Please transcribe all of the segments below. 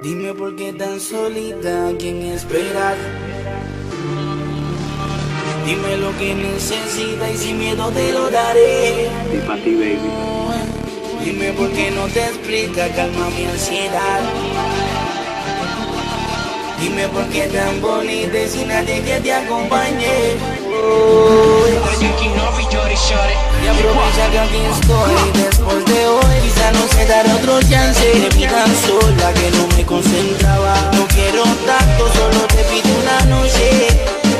Dime por qué tan solita, quién esperar. Dime lo que necesitas y sin miedo te lo daré. Y para ti, baby. Dime por qué no te explica, calma mi ansiedad. Dime por qué tan bonita y sin nadie que te acompañe. Y aprovecha que aquí estoy solo te pido una noche.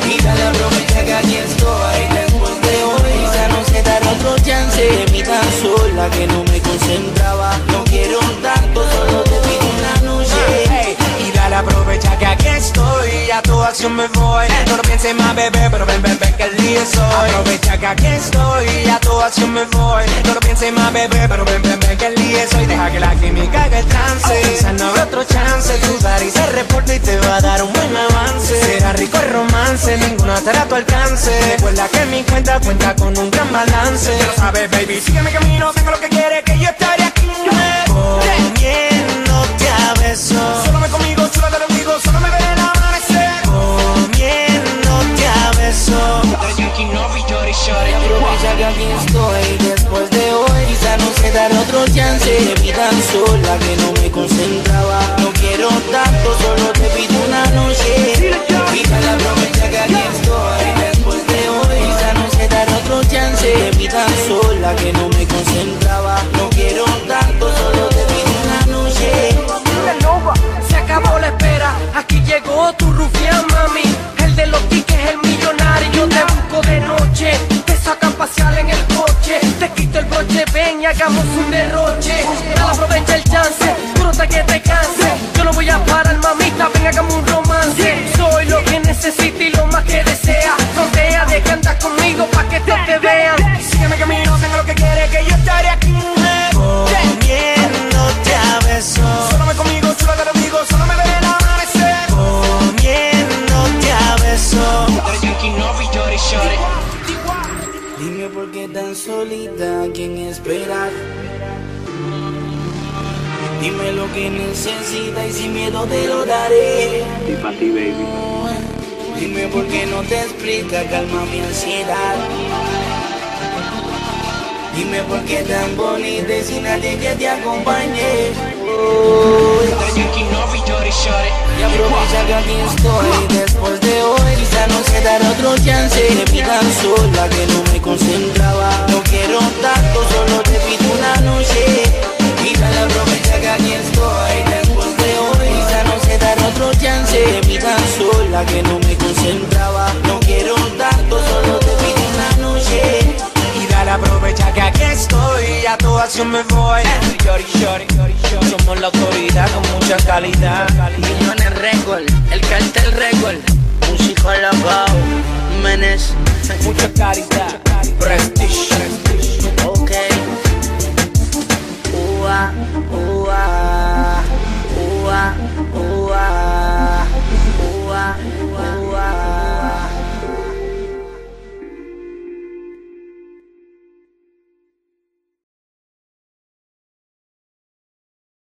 Y dale aprovecha que aquí estoy. Después de hoy Quizá no se dará otro chance. Te vi tan sola que no me concentraba. No quiero tanto, solo te pido una noche. Y dale aprovecha que aquí estoy. A tu acción me voy. No lo pienses más bebé Pero ven, ven que el día es hoy. Aprovecha que aquí estoy. A tu acción me voy. No lo pienses más bebé Pero ven, ven que el día es hoy. Deja que la química el trance. Quizás no habrá otro chance Estará a tu alcance. Recuerda que mi cuenta cuenta con un gran balance. Ya lo sabes baby Sigue mi camino Tengo lo que quieres Que yo estaré aquí. Comiéndote a besos. Solo me conmigo, chula te lo digo Solo me veré el amanecer. Comiéndote a besos que no me concentraba No quiero tanto, solo te pido una noche se acabó la espera. Aquí llegó tu rufián, mami. El de los tickets, el millonario. Te busco de noche. Te sacan pasear en el coche. Te quito el broche, ven y hagamos un derroche. Aprovecha el chance. Tú que te canse. Yo no voy a parar, mamita. Ven, hagamos un romance. Soy lo que necesito y lo más que desea. Frontea de que andas conmigo pa' que te, te vean. Solita, quién esperar. Dime lo que necesitas y sin miedo te lo daré. Y para ti, baby. Dime por qué no te explica, calma mi ansiedad. Dime por qué tan bonita y sin nadie que te acompañe. Y aprovecha que aquí estoy después de hoy no se dará otro chance. Te vi tan sola que no me concentraba. No quiero tanto, solo te pido una noche. Y dale aprovecha que aquí estoy después de hoy. No se dará otro chance. Te vi tan sola que no me concentraba. No quiero tanto, solo te pido una noche. Aprovecha que aquí estoy. A tu acción me voy. Shorty, shorty, shorty. Somos la autoridad con mucha calidad. Millones récord, el cartel récord, músico alabao, Menes, Mucha calidad Prestige